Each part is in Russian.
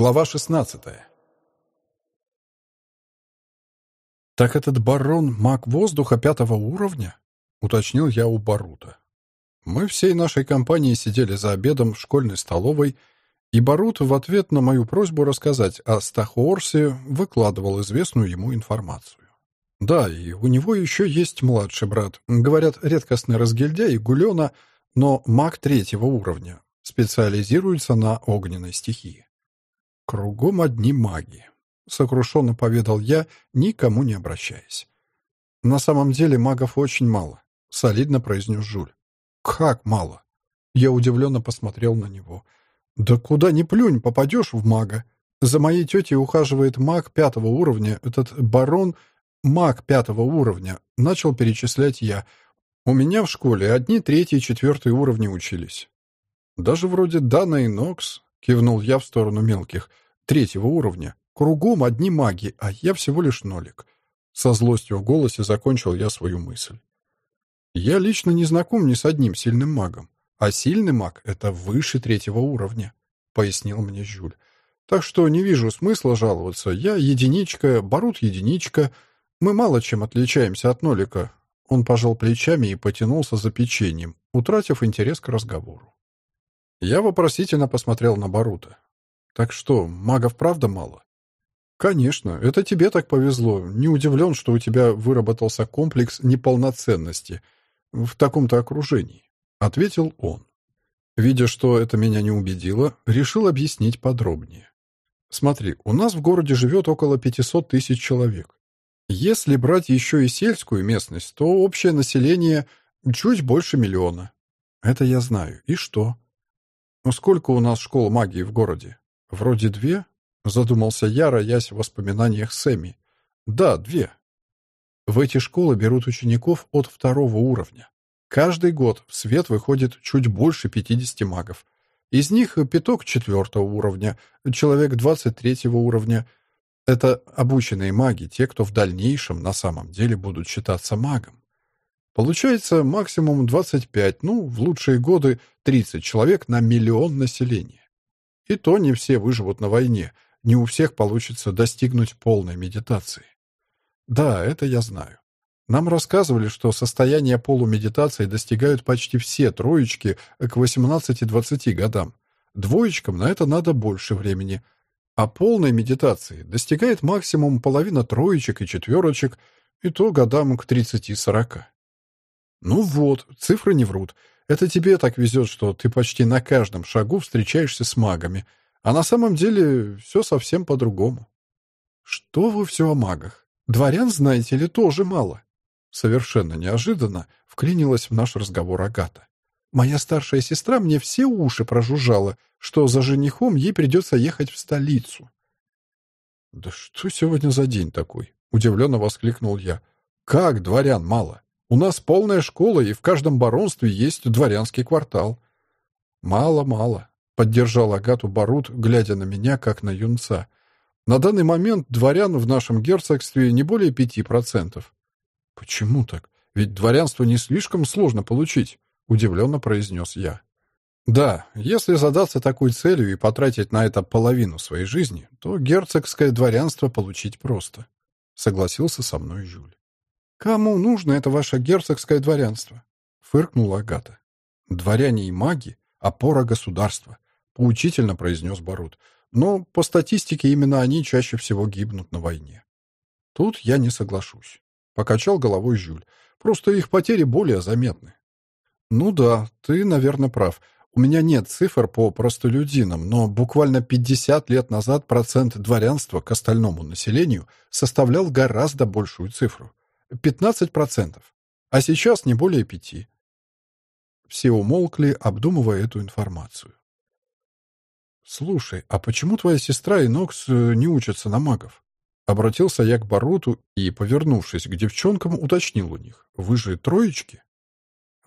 Глава 16. «Так этот барон — маг воздуха пятого уровня?» — уточнил я у Барута. Мы всей нашей компанией сидели за обедом в школьной столовой, и Барут в ответ на мою просьбу рассказать о Стахуорсе выкладывал известную ему информацию. Да, и у него еще есть младший брат. Говорят, редкостный разгильдяй Гулена, но маг третьего уровня. Специализируется на огненной стихии. «Кругом одни маги», — сокрушенно поведал я, никому не обращаясь. «На самом деле магов очень мало», — солидно произнес Жуль. «Как мало?» Я удивленно посмотрел на него. «Да куда ни плюнь, попадешь в мага. За моей тетей ухаживает маг пятого уровня, этот барон маг пятого уровня», — начал перечислять я. «У меня в школе одни третий и четвертый уровни учились. Даже вроде Дана и Нокс, Кивнул я в сторону мелких. Третьего уровня. Кругом одни маги, а я всего лишь нолик. Со злостью в голосе закончил я свою мысль. Я лично не знаком ни с одним сильным магом. А сильный маг — это выше третьего уровня, — пояснил мне Жюль. Так что не вижу смысла жаловаться. Я единичка, Барут единичка. Мы мало чем отличаемся от нолика. Он пожал плечами и потянулся за печеньем, утратив интерес к разговору. Я вопросительно посмотрел на Барута. «Так что, магов правда мало?» «Конечно, это тебе так повезло. Не удивлен, что у тебя выработался комплекс неполноценности в таком-то окружении», — ответил он. Видя, что это меня не убедило, решил объяснить подробнее. «Смотри, у нас в городе живет около 500 тысяч человек. Если брать еще и сельскую местность, то общее население чуть больше миллиона. Это я знаю. И что?» «Ну сколько у нас школ магии в городе? Вроде две?» Задумался я, роясь в воспоминаниях Сэмми. «Да, две. В эти школы берут учеников от второго уровня. Каждый год в свет выходит чуть больше 50 магов. Из них пяток четвертого уровня, человек 23 уровня. Это обученные маги, те, кто в дальнейшем на самом деле будут считаться магом. Получается максимум 25, ну, в лучшие годы 30 человек на миллион населения. И то не все выживут на войне, не у всех получится достигнуть полной медитации. Да, это я знаю. Нам рассказывали, что состояние полумедитации достигают почти все троечки к 18-20 годам. Двоечкам на это надо больше времени. А полной медитации достигает максимум половина троечек и четверочек, и то годам к 30-40. Ну вот, цифры не врут. Это тебе так везет, что ты почти на каждом шагу встречаешься с магами. А на самом деле все совсем по-другому. Что вы все о магах? Дворян, знаете ли, тоже мало. Совершенно неожиданно вклинилась в наш разговор Агата. Моя старшая сестра мне все уши прожужжала, что за женихом ей придется ехать в столицу. «Да что сегодня за день такой?» — удивленно воскликнул я. «Как дворян мало?» У нас полная школа, и в каждом баронстве есть дворянский квартал». «Мало-мало», — поддержал Агату Барут, глядя на меня, как на юнца. «На данный момент дворян в нашем герцогстве не более пяти процентов». «Почему так? Ведь дворянство не слишком сложно получить», — удивленно произнес я. «Да, если задаться такой целью и потратить на это половину своей жизни, то герцогское дворянство получить просто», — согласился со мной Жюль. «Кому нужно это ваше герцогское дворянство?» — фыркнула Агата. «Дворяне и маги — опора государства», — поучительно произнес Барут. «Но по статистике именно они чаще всего гибнут на войне». «Тут я не соглашусь», — покачал головой Жюль. «Просто их потери более заметны». «Ну да, ты, наверное, прав. У меня нет цифр по простолюдинам, но буквально 50 лет назад процент дворянства к остальному населению составлял гораздо большую цифру. 15%, а сейчас не более пяти. Все умолкли, обдумывая эту информацию. «Слушай, а почему твоя сестра и Нокс э, не учатся на магов?» Обратился я к Баруту и, повернувшись к девчонкам, уточнил у них. «Вы же троечки?»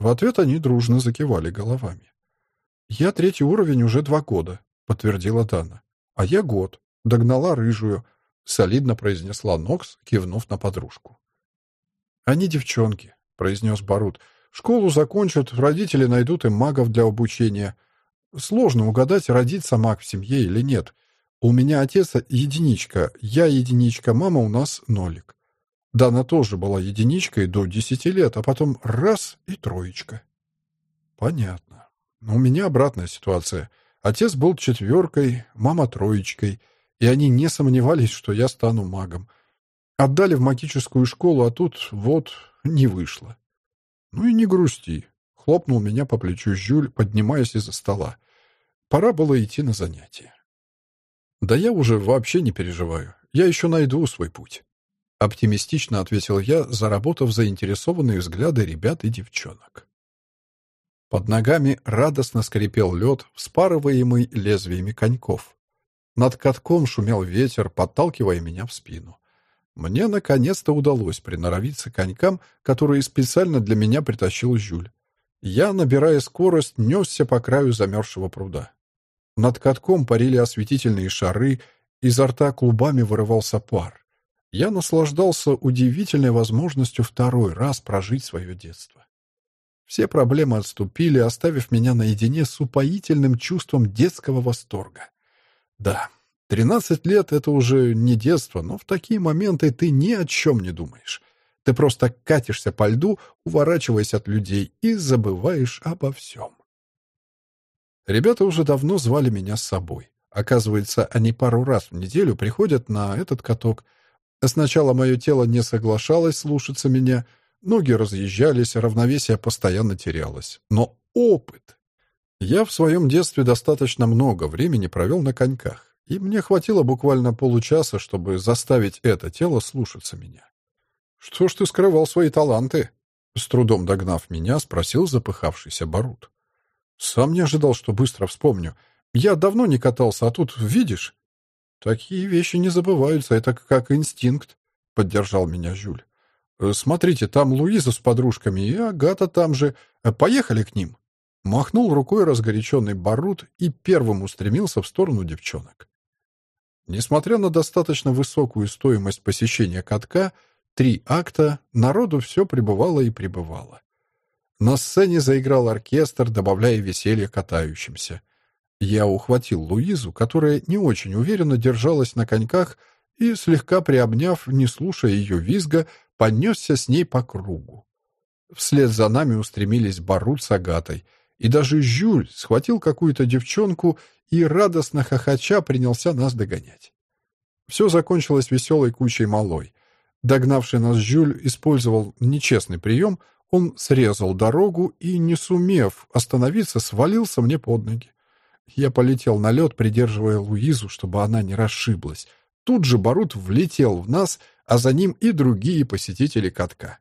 В ответ они дружно закивали головами. «Я третий уровень уже два года», — подтвердила Дана. «А я год. Догнала рыжую», — солидно произнесла Нокс, кивнув на подружку. «Они девчонки», — произнес Барут. «Школу закончат, родители найдут им магов для обучения. Сложно угадать, родится маг в семье или нет. У меня отец единичка, я единичка, мама у нас нолик. Да, она тоже была единичкой до десяти лет, а потом раз — и троечка. Понятно. У меня обратная ситуация. Отец был четверкой, мама троечкой, и они не сомневались, что я стану магом. Отдали в магическую школу, а тут вот не вышло. Ну и не грусти. Хлопнул меня по плечу Жюль, поднимаясь из-за стола. Пора было идти на занятия. Да я уже вообще не переживаю. Я еще найду свой путь. Оптимистично ответил я, заработав заинтересованные взгляды ребят и девчонок. Под ногами радостно скрипел лед, вспарываемый лезвиями коньков. Над катком шумел ветер, подталкивая меня в спину. Мне наконец-то удалось приноровиться к конькам, которые специально для меня притащил Жюль. Я, набирая скорость, несся по краю замерзшего пруда. Над катком парили осветительные шары, изо рта клубами вырывался пар. Я наслаждался удивительной возможностью второй раз прожить свое детство. Все проблемы отступили, оставив меня наедине с упоительным чувством детского восторга. Да, тринадцать лет — это уже не детство, но в такие моменты ты ни о чем не думаешь. Ты просто катишься по льду, уворачиваясь от людей, и забываешь обо всем. Ребята уже давно звали меня с собой. Оказывается, они пару раз в неделю приходят на этот каток — Сначала мое тело не соглашалось слушаться меня, ноги разъезжались, равновесие постоянно терялось. Но опыт! Я в своем детстве достаточно много времени провел на коньках, и мне хватило буквально получаса, чтобы заставить это тело слушаться меня. «Что ж ты скрывал свои таланты?» С трудом догнав меня, спросил запыхавшийся Барут. «Сам не ожидал, что быстро вспомню. Я давно не катался, а тут, видишь, «Такие вещи не забываются, это как инстинкт», — поддержал меня Жюль. «Э, «Смотрите, там Луиза с подружками и Агата там же. Э, поехали к ним». Махнул рукой разгоряченный Барут и первым устремился в сторону девчонок. Несмотря на достаточно высокую стоимость посещения катка, три акта, народу все пребывало и пребывало. На сцене заиграл оркестр, добавляя веселье катающимся. Я ухватил Луизу, которая не очень уверенно держалась на коньках, и, слегка приобняв, не слушая ее визга, понесся с ней по кругу. Вслед за нами устремились Барут с Агатой, и даже Жюль схватил какую-то девчонку и, радостно хохоча, принялся нас догонять. Все закончилось веселой кучей малой. Догнавший нас Жюль использовал нечестный прием, он срезал дорогу и, не сумев остановиться, свалился мне под ноги. Я полетел на лед, придерживая Луизу, чтобы она не расшиблась. Тут же Барут влетел в нас, а за ним и другие посетители катка.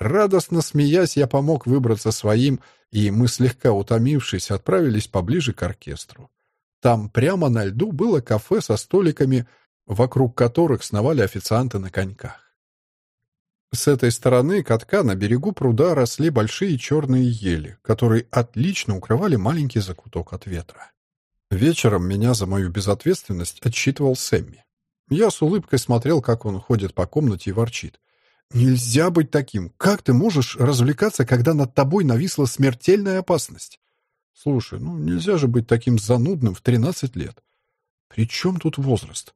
Радостно смеясь, я помог выбраться своим, и мы, слегка утомившись, отправились поближе к оркестру. Там прямо на льду было кафе со столиками, вокруг которых сновали официанты на коньках. С этой стороны катка на берегу пруда росли большие черные ели, которые отлично укрывали маленький закуток от ветра. Вечером меня за мою безответственность отчитывал Сэмми. Я с улыбкой смотрел, как он ходит по комнате и ворчит. «Нельзя быть таким! Как ты можешь развлекаться, когда над тобой нависла смертельная опасность?» «Слушай, ну нельзя же быть таким занудным в тринадцать лет. При чем тут возраст?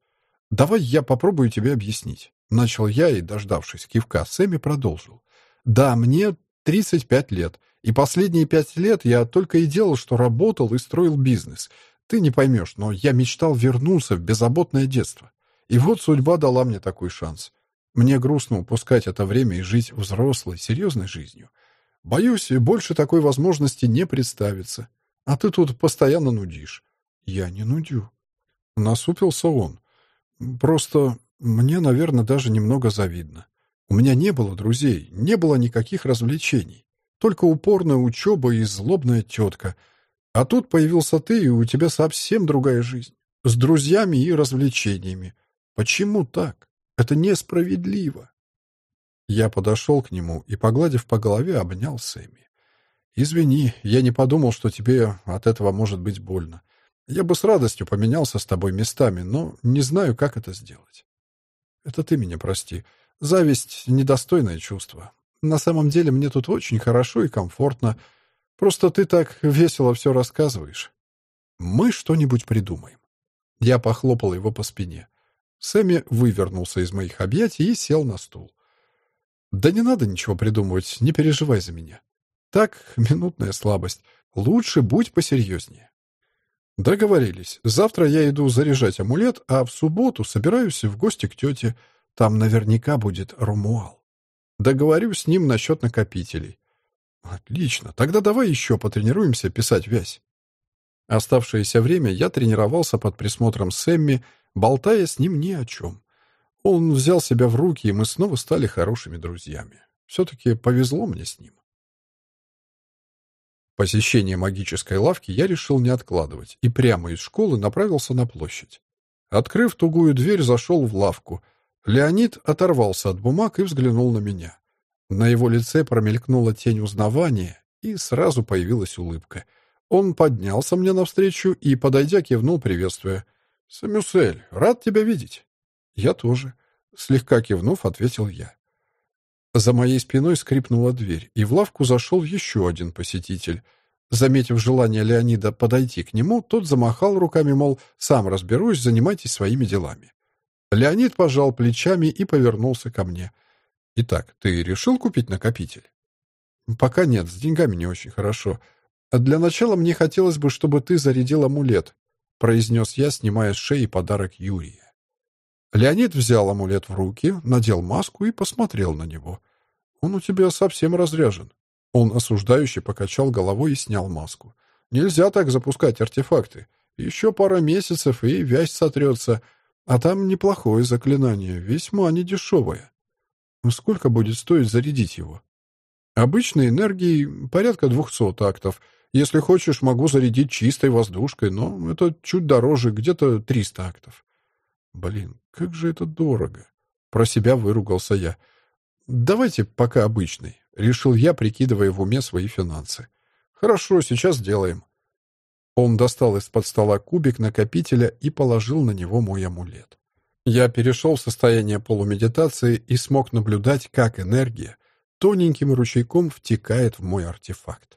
Давай я попробую тебе объяснить». Начал я и, дождавшись кивка, Сэмми продолжил. «Да, мне тридцать пять лет, и последние пять лет я только и делал, что работал и строил бизнес — ты не поймешь, но я мечтал вернуться в беззаботное детство. И вот судьба дала мне такой шанс. Мне грустно упускать это время и жить взрослой, серьезной жизнью. Боюсь, больше такой возможности не представится. А ты тут постоянно нудишь. Я не нудю. Насупился он. Просто мне, наверное, даже немного завидно. У меня не было друзей, не было никаких развлечений. Только упорная учеба и злобная тетка — а тут появился ты, и у тебя совсем другая жизнь. С друзьями и развлечениями. Почему так? Это несправедливо. Я подошел к нему и, погладив по голове, обнял Сэмми. «Извини, я не подумал, что тебе от этого может быть больно. Я бы с радостью поменялся с тобой местами, но не знаю, как это сделать. Это ты меня прости. Зависть — недостойное чувство. На самом деле мне тут очень хорошо и комфортно, Просто ты так весело все рассказываешь. Мы что-нибудь придумаем. Я похлопал его по спине. Сэмми вывернулся из моих объятий и сел на стул. «Да не надо ничего придумывать, не переживай за меня. Так, минутная слабость. Лучше будь посерьезнее». Договорились. Завтра я иду заряжать амулет, а в субботу собираюсь в гости к тете. Там наверняка будет Румуал. Договорюсь с ним насчет накопителей. Отлично. Тогда давай еще потренируемся писать вязь. Оставшееся время я тренировался под присмотром Сэмми, болтая с ним ни о чем. Он взял себя в руки, и мы снова стали хорошими друзьями. Все-таки повезло мне с ним. Посещение магической лавки я решил не откладывать и прямо из школы направился на площадь. Открыв тугую дверь, зашел в лавку. Леонид оторвался от бумаг и взглянул на меня. На его лице промелькнула тень узнавания, и сразу появилась улыбка. Он поднялся мне навстречу и, подойдя, кивнул, приветствуя. «Самюсель, рад тебя видеть». «Я тоже», — слегка кивнув, ответил я. За моей спиной скрипнула дверь, и в лавку зашел еще один посетитель. Заметив желание Леонида подойти к нему, тот замахал руками, мол, «Сам разберусь, занимайтесь своими делами». Леонид пожал плечами и повернулся ко мне. «Итак, ты решил купить накопитель?» «Пока нет, с деньгами не очень хорошо. Для начала мне хотелось бы, чтобы ты зарядил амулет», произнес я, снимая с шеи подарок Юрия. Леонид взял амулет в руки, надел маску и посмотрел на него. «Он у тебя совсем разряжен». Он осуждающе покачал головой и снял маску. «Нельзя так запускать артефакты. Еще пара месяцев, и вязь сотрется. А там неплохое заклинание, весьма недешевое. Сколько будет стоить зарядить его? Обычной энергии порядка двухсот актов. Если хочешь, могу зарядить чистой воздушкой, но это чуть дороже, где-то триста актов. Блин, как же это дорого. Про себя выругался я. Давайте пока обычный. Решил я, прикидывая в уме свои финансы. Хорошо, сейчас сделаем. Он достал из-под стола кубик накопителя и положил на него мой амулет. Я перешел в состояние полумедитации и смог наблюдать, как энергия тоненьким ручейком втекает в мой артефакт.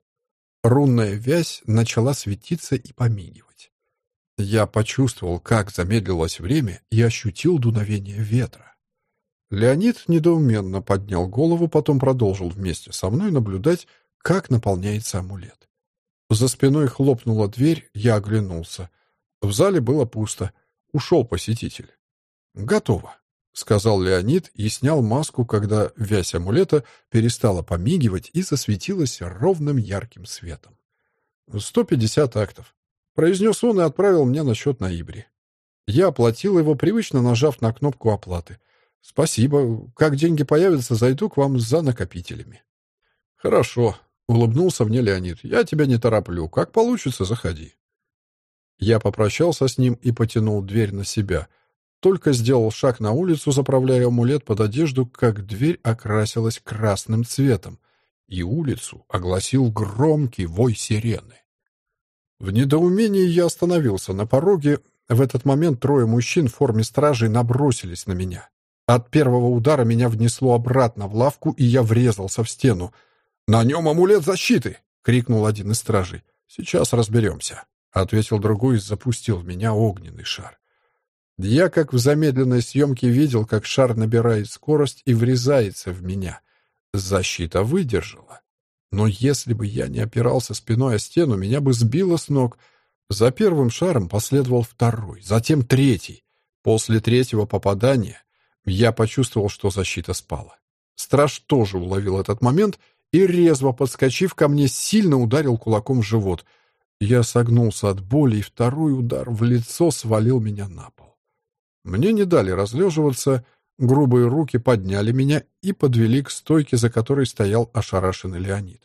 Рунная вязь начала светиться и помигивать. Я почувствовал, как замедлилось время и ощутил дуновение ветра. Леонид недоуменно поднял голову, потом продолжил вместе со мной наблюдать, как наполняется амулет. За спиной хлопнула дверь, я оглянулся. В зале было пусто. Ушел посетитель. «Готово», — сказал Леонид и снял маску, когда вязь амулета перестала помигивать и засветилась ровным ярким светом. «Сто пятьдесят актов», — произнес он и отправил мне на счет на Ибре. Я оплатил его, привычно нажав на кнопку оплаты. «Спасибо. Как деньги появятся, зайду к вам за накопителями». «Хорошо», — улыбнулся мне Леонид. «Я тебя не тороплю. Как получится, заходи». Я попрощался с ним и потянул дверь на себя — только сделал шаг на улицу, заправляя амулет под одежду, как дверь окрасилась красным цветом, и улицу огласил громкий вой сирены. В недоумении я остановился на пороге. В этот момент трое мужчин в форме стражей набросились на меня. От первого удара меня внесло обратно в лавку, и я врезался в стену. «На нем амулет защиты!» — крикнул один из стражей. «Сейчас разберемся», — ответил другой и запустил в меня огненный шар. Я, как в замедленной съемке, видел, как шар набирает скорость и врезается в меня. Защита выдержала. Но если бы я не опирался спиной о стену, меня бы сбило с ног. За первым шаром последовал второй, затем третий. После третьего попадания я почувствовал, что защита спала. Страж тоже уловил этот момент и, резво подскочив ко мне, сильно ударил кулаком в живот. Я согнулся от боли, и второй удар в лицо свалил меня на пол. Мне не дали разлеживаться, грубые руки подняли меня и подвели к стойке, за которой стоял ошарашенный Леонид.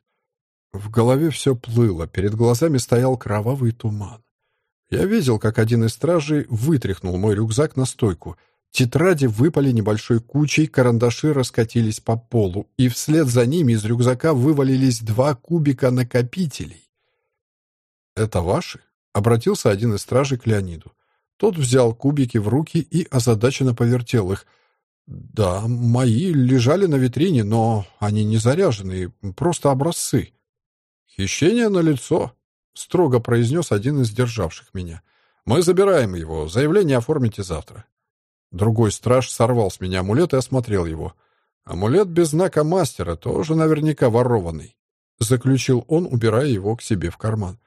В голове все плыло, перед глазами стоял кровавый туман. Я видел, как один из стражей вытряхнул мой рюкзак на стойку. Тетради выпали небольшой кучей, карандаши раскатились по полу, и вслед за ними из рюкзака вывалились два кубика накопителей. «Это ваши?» — обратился один из стражей к Леониду. Тот взял кубики в руки и озадаченно повертел их. «Да, мои лежали на витрине, но они не заряженные, просто образцы». «Хищение на лицо», — строго произнес один из державших меня. Мы забираем его. Заявление оформите завтра». Другой страж сорвал с меня амулет и осмотрел его. «Амулет без знака мастера, тоже наверняка ворованный», — заключил он, убирая его к себе в карман.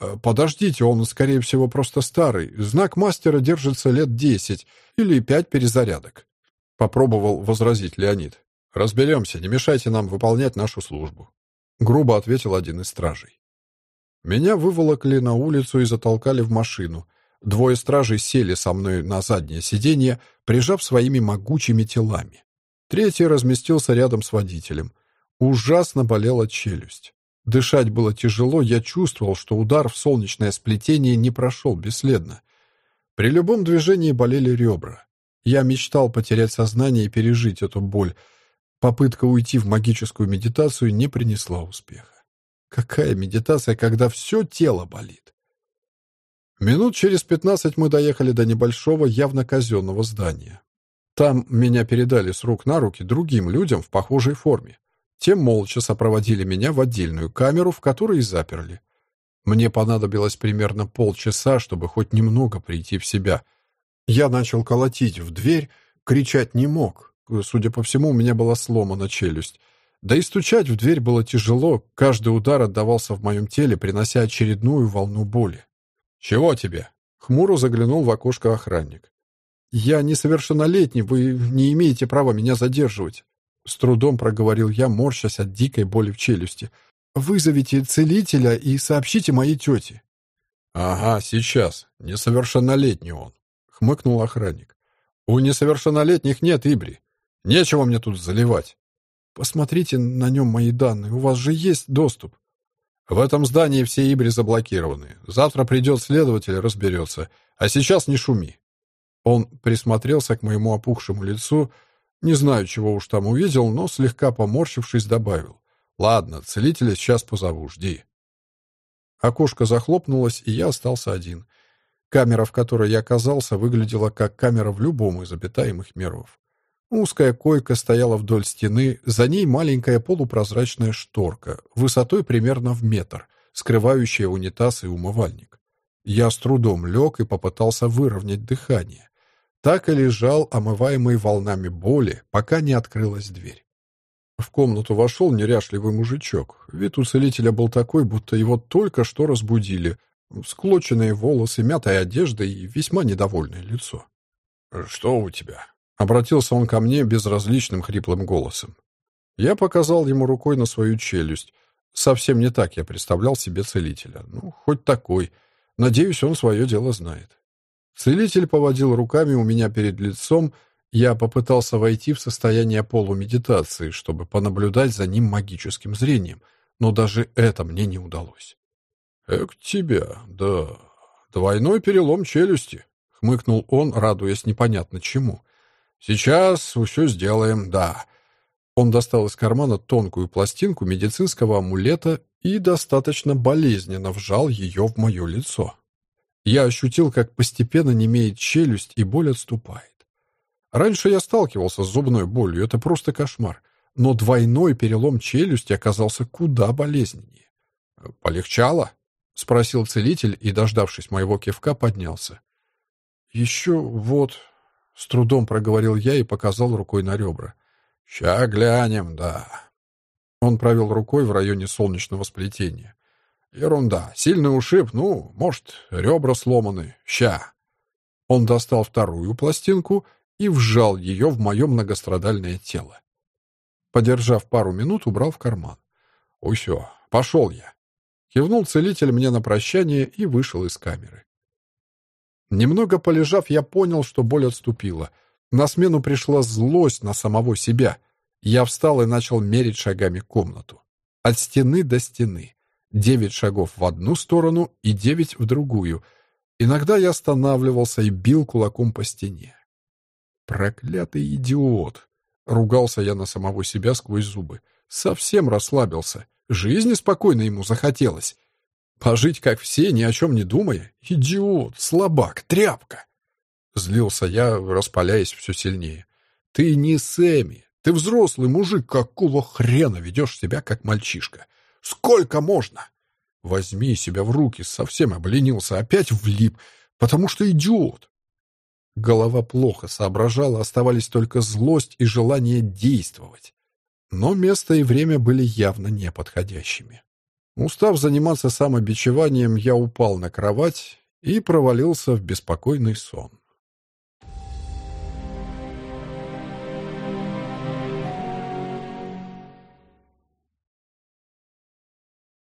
«Э, «Подождите, он, скорее всего, просто старый. Знак мастера держится лет десять или пять перезарядок», — попробовал возразить Леонид. «Разберемся, не мешайте нам выполнять нашу службу», — грубо ответил один из стражей. Меня выволокли на улицу и затолкали в машину. Двое стражей сели со мной на заднее сиденье, прижав своими могучими телами. Третий разместился рядом с водителем. Ужасно болела челюсть. Дышать было тяжело, я чувствовал, что удар в солнечное сплетение не прошел бесследно. При любом движении болели ребра. Я мечтал потерять сознание и пережить эту боль. Попытка уйти в магическую медитацию не принесла успеха. Какая медитация, когда все тело болит? Минут через пятнадцать мы доехали до небольшого, явно казенного здания. Там меня передали с рук на руки другим людям в похожей форме. Те молча сопроводили меня в отдельную камеру, в которой и заперли. Мне понадобилось примерно полчаса, чтобы хоть немного прийти в себя. Я начал колотить в дверь, кричать не мог. Судя по всему, у меня была сломана челюсть. Да и стучать в дверь было тяжело, каждый удар отдавался в моем теле, принося очередную волну боли. «Чего тебе?» — хмуро заглянул в окошко охранник. «Я несовершеннолетний, вы не имеете права меня задерживать», — с трудом проговорил я, морщась от дикой боли в челюсти. «Вызовите целителя и сообщите моей тете». «Ага, сейчас. Несовершеннолетний он», — хмыкнул охранник. «У несовершеннолетних нет ибри. Нечего мне тут заливать». Посмотрите на нем мои данные. У вас же есть доступ. В этом здании все ибри заблокированы. Завтра придет следователь разберется. А сейчас не шуми. Он присмотрелся к моему опухшему лицу. Не знаю, чего уж там увидел, но слегка поморщившись, добавил. «Ладно, целителя сейчас позову, жди». Окошко захлопнулось, и я остался один. Камера, в которой я оказался, выглядела как камера в любом из обитаемых миров. Узкая койка стояла вдоль стены, за ней маленькая полупрозрачная шторка, высотой примерно в метр, скрывающая унитаз и умывальник. Я с трудом лег и попытался выровнять дыхание. Так и лежал, омываемый волнами боли, пока не открылась дверь. В комнату вошел неряшливый мужичок. Вид у целителя был такой, будто его только что разбудили. Склоченные волосы, мятая одежда и весьма недовольное лицо. «Что у тебя?» Обратился он ко мне безразличным хриплым голосом. Я показал ему рукой на свою челюсть. Совсем не так я представлял себе целителя. Ну, хоть такой. Надеюсь, он свое дело знает. Целитель поводил руками у меня перед лицом. Я попытался войти в состояние полумедитации, чтобы понаблюдать за ним магическим зрением, но даже это мне не удалось. «Эк тебя, да, двойной перелом челюсти», — хмыкнул он, радуясь непонятно чему. «Сейчас все сделаем, да». Он достал из кармана тонкую пластинку медицинского амулета и достаточно болезненно вжал ее в мое лицо. Я ощутил, как постепенно немеет челюсть и боль отступает. Раньше я сталкивался с зубной болью, это просто кошмар. Но двойной перелом челюсти оказался куда болезненнее. «Полегчало?» — спросил целитель и, дождавшись моего кивка, поднялся. «Еще вот с трудом проговорил я и показал рукой на ребра. «Ща глянем, да». Он провел рукой в районе солнечного сплетения. «Ерунда. Сильный ушиб, ну, может, ребра сломаны. Ща». Он достал вторую пластинку и вжал ее в мое многострадальное тело. Подержав пару минут, убрал в карман. «Усё, пошел я». Кивнул целитель мне на прощание и вышел из камеры. Немного полежав, я понял, что боль отступила. На смену пришла злость на самого себя. Я встал и начал мерить шагами комнату. От стены до стены. Девять шагов в одну сторону и девять в другую. Иногда я останавливался и бил кулаком по стене. «Проклятый идиот!» — ругался я на самого себя сквозь зубы. Совсем расслабился. Жизни спокойно ему захотелось. Пожить, как все, ни о чем не думая? Идиот, слабак, тряпка!» Злился я, распаляясь все сильнее. «Ты не Сэмми. Ты взрослый мужик. Какого хрена ведешь себя, как мальчишка? Сколько можно?» «Возьми себя в руки, совсем обленился, опять влип. Потому что идиот. Голова плохо соображала, оставались только злость и желание действовать. Но место и время были явно неподходящими. Устав заниматься самобичеванием, я упал на кровать и провалился в беспокойный сон.